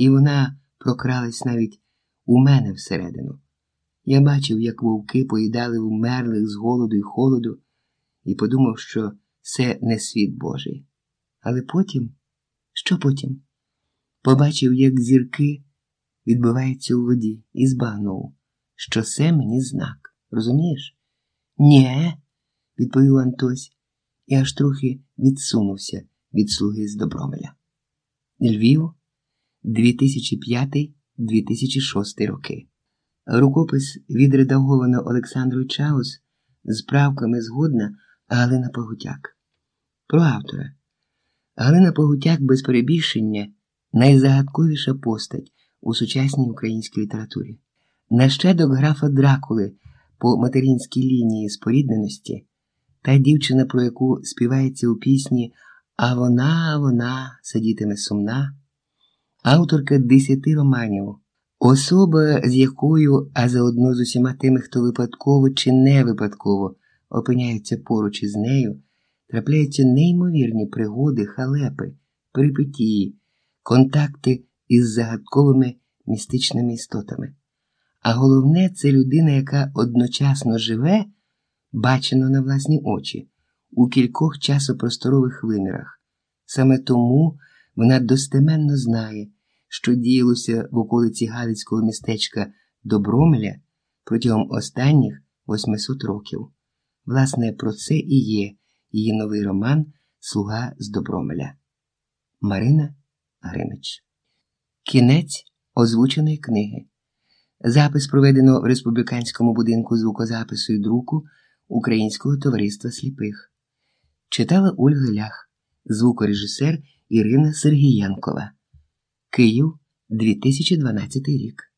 і вона прокралась навіть у мене всередину. Я бачив, як вовки поїдали вмерлих з голоду і холоду, і подумав, що це не світ Божий. Але потім, що потім? Побачив, як зірки відбиваються у воді, і збагнув, що це мені знак. Розумієш? Нє, відповів Антось, і аж трохи відсунувся від слуги з Добромеля. Львів, 2005-2006 роки. Рукопис відредаговано Олександрою Чаус з правками згодна Галина Погутяк. Про автора. Галина Погутяк без перебільшення найзагадковіша постать у сучасній українській літературі. Нащадок графа Дракули по материнській лінії спорідненості та дівчина, про яку співається у пісні А вона, вона сидітиме сумна, авторка десяти романів. Особа, з якою, а заодно з усіма тими, хто випадково чи не випадково опиняються поруч із нею, трапляються неймовірні пригоди, халепи, перипетії, контакти із загадковими містичними істотами. А головне, це людина, яка одночасно живе, бачено на власні очі, у кількох часопросторових вимірах. Саме тому вона достеменно знає що діялося в околиці Галицького містечка Добромеля протягом останніх 800 років. Власне, про це і є її новий роман Слуга з Добромеля. Марина Гримич. Кінець озвученої книги. Запис проведено в республіканському будинку звукозапису і друку Українського товариства сліпих. Читала Ольга Лях, звукорежисер Ірина Сергієнкова. Київ, 2012 рік.